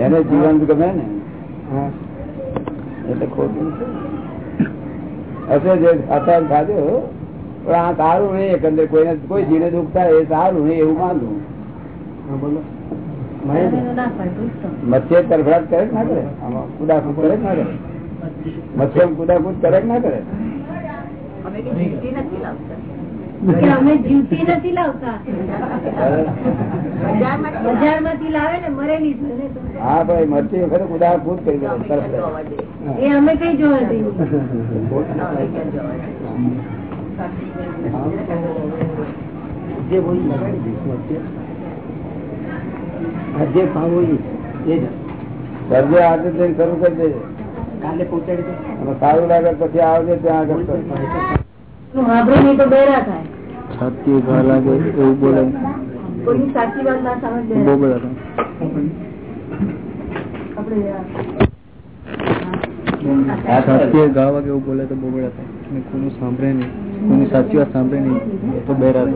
એને જીવન ગમે ને. એટલે ખોટું છે. હશે જે ખાતા ખાજો પણ આ સારું નહીં એકંદર કોઈને કોઈ જીને દુખતા એ સારું નહીં એવું માનવું બોલો. એનું ના પાડું તો. મચ્છી તરફડાટ કરે ના કરે? આમાં કુદાકુદ કરે ના કરે? મચ્છી આમ કુદાકુદ કરે ના કરે? અમે જીવતી નથી લાવતા. બજારમાંથી લાવે ને મરેલી જ હોય ને તો. હા ભાઈ મચ્છી વખતે કુદાકુદ કરી દે એ અમે કઈ જોવા દઈએ જે ખાવું એ સરજે આજે જઈને શરૂ કરી દેજે. કાલે પહોંચાડી દે. સારું લાગે પછી આવજે ત્યાં આગળ વાપરે નહીં તો બેરા થાય. છાતી ઘા લાગે એવું બોલે. કોઈની સાચી વાત ના સમજે બહુ બોલે ઘા વાગે એવું બોલે તો બધા થાય ને સાંભળે નહીં. કોની સાચી વાત સાંભળે નહીં તો શ્રીમતનું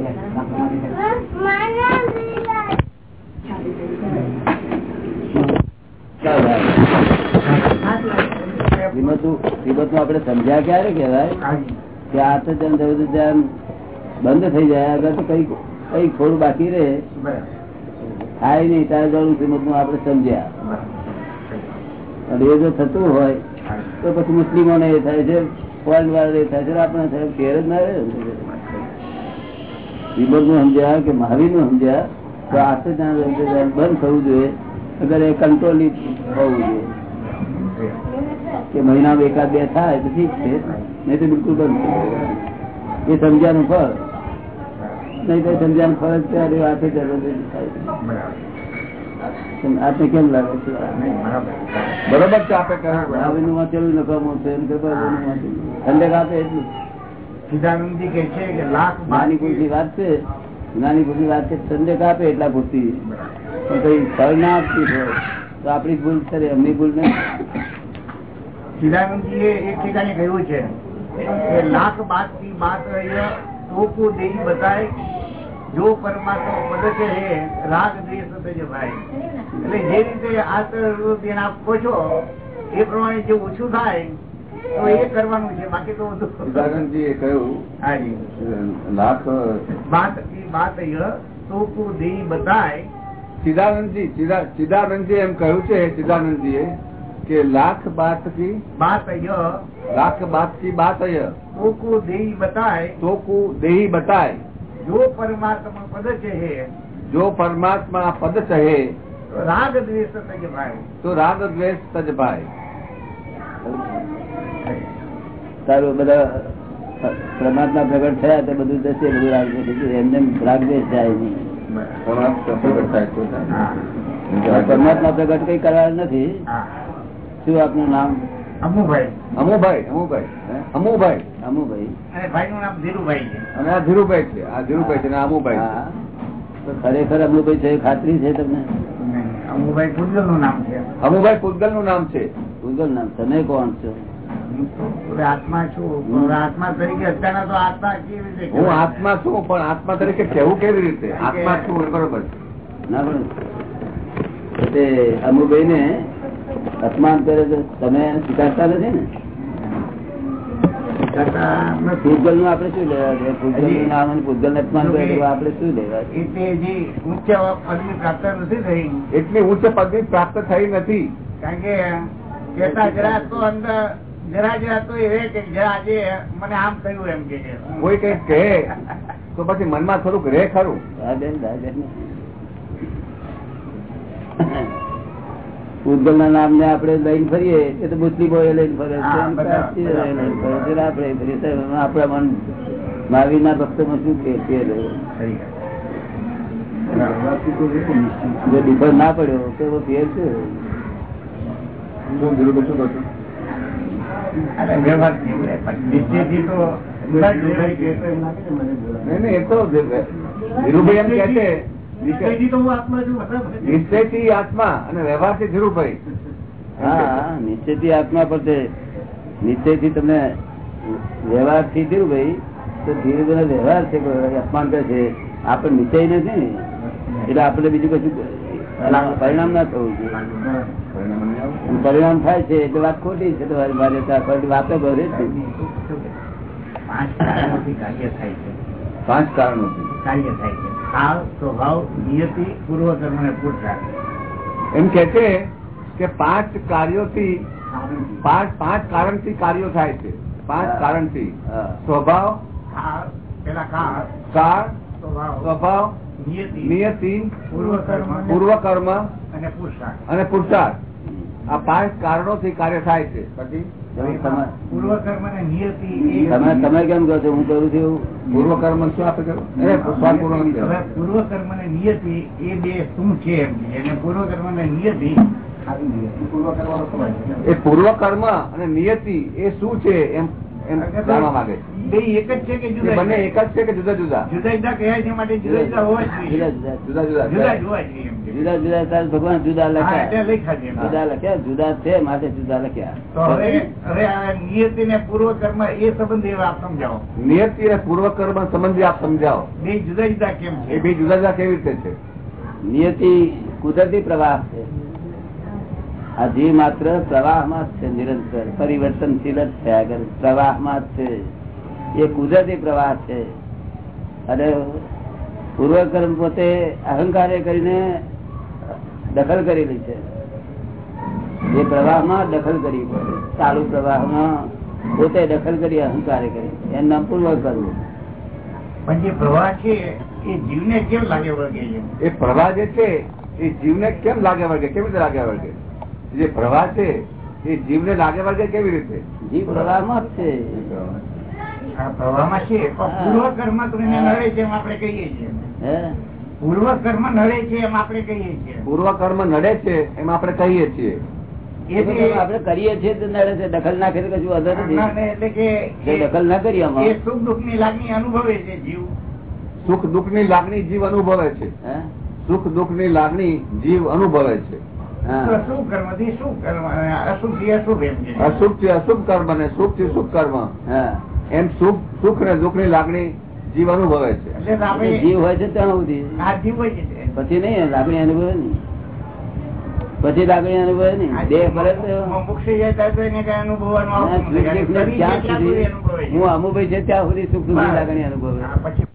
આપડે સમજ્યા ક્યારે કેવાય કે આ તો જવું તો બંધ થઈ જાય અગર તો કઈ કઈ થોડું બાકી રહે. થાય નહીં, ત્યારે જરૂર શ્રીમતનું આપડે સમજ્યા. અને એ જો થતું હોય, તો પછી મુસ્લિમો ને એ થાય છે ફોરેન વાળા એ થાય છે આપણે થાય જ ના રહે. શ્રીમતનું સમજ્યા કે મહાવીરનું સમજ્યા. તો આ બંધ થવું જોઈએ. અગર એ કંટ્રોલિત હોવું જોઈએ. કે મહિના એકાદ બે થાય તો ઠીક છે. નહીં તો બિલકુલ બંધ એ સમજ્યાનું ફળ. નહીં તો સમજ્યાનું ફળ જ ત્યારે જરૂર થાય. આપને કેમ લાગે છે? બરોબર છે આપે વાંચેલું નકામું છે એમ કે ઠંડક આપે એટલું. સિદ્ધાનંદજી કે છે કે લાખ માની કોઈ વાત છે. નાની ભૂલની વાત છે ઠંડક આપે એટલા પૂરતી. પણ કઈ ફળ ના આપતી તો આપણી ભૂલ કરે એમની ભૂલ નહીં. લાખ બાતથી બાત બતાય, જો પરમાત્મા છે હે રાગ દ્વેષ તજ ભાઈ એટલે જે રીતે ધ્યાન આપો છો, એ પ્રમાણે જે ઓછું થાય તો એ કરવાનું છે બાકી તો કહ્યું લાખ સિદ્ધાનંદજી એમ કહ્યું છે સિદ્ધાનંદજીએ કે લાખ બાત કી બાત લાખ બાત કી બાત હૈ તો બતાય તો કુ દેહી બતાય જો પરમાત્મા પદ છે હે જો પરમાત્મા પદ ચહે રાગ દ્વેષ તજ ભાઈ. તો રાગ દ્વેષ તજ ભાઈ. તારું બધા પરમાત્મા પ્રગટ થયા તો બધું જશે બધું રાગદ્વેષ એમને રાગદેશ જાય નહીં. પરમાત્મા પ્રગટ કઈ કરવાનું નથી. શું આપનું નામ? અમુભાઈ. અમુભાઈ અમુભાઈ. અમુભાઈ. અમુભાઈ. અને ભાઈ નું નામ ધીરુભાઈ છે. અને આ ધીરુભાઈ છે. આ ધીરુભાઈ છે અને અમુભાઈ તો ખરેખર અમુભાઈ છે ખાતરી છે તમને? અમુભાઈ નું નામ છે. અમુભાઈ પૂતગલનું નામ છે. પૂતગલ નામ. તમે કોણ છો? હવે આત્મા છું. આત્મા તરીકે અત્યારના તો આત્મા કેવી રીતે હું આત્મા છું પણ આત્મા તરીકે કેવું કેવી રીતે? આત્મા છું બરોબર છે. ના પણ અમુભાઈ ને અપમાન કરે તમે સ્વીકારતા નથી ને? કરતા નું આપડે શું લેવા છે પૂતગલનું નામ અને પૂતગલ ને અપમાન આપડે શું લેવા એટલી ઉચ્ચ પદવી પ્રાપ્ત થઈ નથી. કારણ કે કેતા જરા તો અંદર જરા જરા તો એ કે જરા આજે મને આમ કહ્યું એમ કે. કોઈ કંઈક કહે તો પછી મનમાં થોડુંક રે ખરું. બેન હા ના નામ ને આપડે લઈને ફરીએ એ તો બુદ્ધિ બોય લઈને ફરે છે. આપડે ફરીએ છીએ. મન મહાવીર ના ભક્તોમાં શું કે છે? જો ડિફર ના પડ્યો તો એવો ફેર છે. ધીરુભાઈ એમ કે છે નિશ્ચયથી તો આત્મા અને વ્યવહારથી ધીરુભાઈ હા નિશ્ચયથી આત્મા પર છે. નિશ્ચયથી તમને વ્યવહારથી થયું ભાઈ? તો ધીરે ધીરે વ્યવહાર છે અપમાન કરે છે. આપણે નિશ્ચય નથી ને? એટલે આપણે બીજું કશું પરિણામ ના થવું જોઈએ. પરિણામ થાય છે એટલે વાત ખોટી છે. તમારી મારે વાતો કરે છે પાંચ કારણોથી કાર્ય થાય છે. પાંચ કારણોથી. કાર્ય થાય છે. સ્વભાવ નિયતિ એમ કે છે કે પાંચ કાર્યોથી પાંચ પાંચ કારણથી કાર્યો થાય છે. પાંચ. કારણથી. સ્વભાવ. કાળ સ્વભાવ. નિયતિ. પૂર્વ પૂર્વકર્મ. અને પુરુષાર્થ અને પુરુષાર્થ આ પાંચ કારણોથી કાર્ય થાય છે. પછી? તમે- તમે કેમ કહો છો હું કરું છું પૂર્વ કર્મ શું આપે કર્યો. પૂર્વકર્મ અને નિયતિ એ બે શું છે એમ છે. અને ને નિયતિ. એ પૂર્વકર્મ અને નિયતિ એ શું છે એમ એમ જાણવા માંગે છે બે એક જ છે કે જુદા બંને એક જ છે કે જુદા જુદા? જુદા જુદા કહેવાય છે માટે જુદા જુદા હોવા જુદા જુદા જુદા જુદા જુદા જ હોવા જોઈએ એમ કે. જુદા જુદા ભગવાન જુદા લખ્યા. જુદા લખ્યા જુદા છે માટે જુદા લખ્યા. તો હવે નિયતિ ને પૂર્વ કર્મ એ સંબંધ આપ સમજાવો. નિયતિ ને પૂર્વ કર્મ સંબંધી આપ સમજાવો. બે જુદા જુદા કેમ એ છે બે જુદા જુદા કેવી રીતે છે? નિયતિ કુદરતી પ્રવાહ છે. આ જીવ માત્ર પ્રવાહમાં જ છે નિરંતર પરિવર્તનશીલ જ છે આગળ. પ્રવાહમાં જ છે. એ કુદરતી પ્રવાહ છે. અને પૂર્વકર્મ પોતે અહંકારે કરીને દખલ કરેલી છે. એ પ્રવાહમાં દખલ કરી પડે ચાલુ પ્રવાહમાં પોતે દખલ કરી અહંકારે કરી. એનું નામ પૂર્વકર્મ. પણ જે પ્રવાહ છે એ જીવને કેમ લાગે વળગે એ પ્રવાહ જે છે એ જીવને કેમ લાગે વળગે? કેવી રીતે લાગે વળગે? જે પ્રવાહ છે એ જીવને લાગે વળગે કેવી રીતે? જીવ પ્રવાહમાં જ છે. પ્રવાહમાં છે પૂર્વ કર્મ નડે છે એમ આપણે કહીએ છીએ. હે? પૂર્વ કર્મ નડે છે એમ આપણે કહીએ છીએ. પૂર્વ કર્મ નડે છે એમ આપણે કહીએ છીએ. એ એ જે- તો આપણે કરીએ છીએ તો નડે છે દખલ ના કરી કશું અધર એટલે કે દખલ ના કરી એ સુખ દુઃખની લાગણી અનુભવે છે જીવ. સુખ દુઃખની લાગણી જીવ અનુભવે છે. હે? સુખ દુઃખની લાગણી જીવ અનુભવે છે. શું કર્મ? થી શું કર્મ? અશુભથી અશુભ એમ છે. અશુભથી અશુભ કર્મ અને સુખથી સુખ કર્મ. હા. એમ સુખ સુખ ને દુઃખની લાગણી જીવ અનુભવે છે. જીવ હોય છે ત્યાં સુધી આ હોય છે પછી નહીં લાગણી અનુભવે નહીં. પછી લાગણી અનુભવે નહીં. દેહ ભલે તો મોક્ષ જાય તો એને કઈ અનુભવવાનું ના, આવતું સુખ નથી. દુઃખને શરીર જ્યાં સુધી સુધી અનુભવે છે. હું અમુભાઈ છે ત્યાં સુધી સુખ લાગણી અનુભવે પછી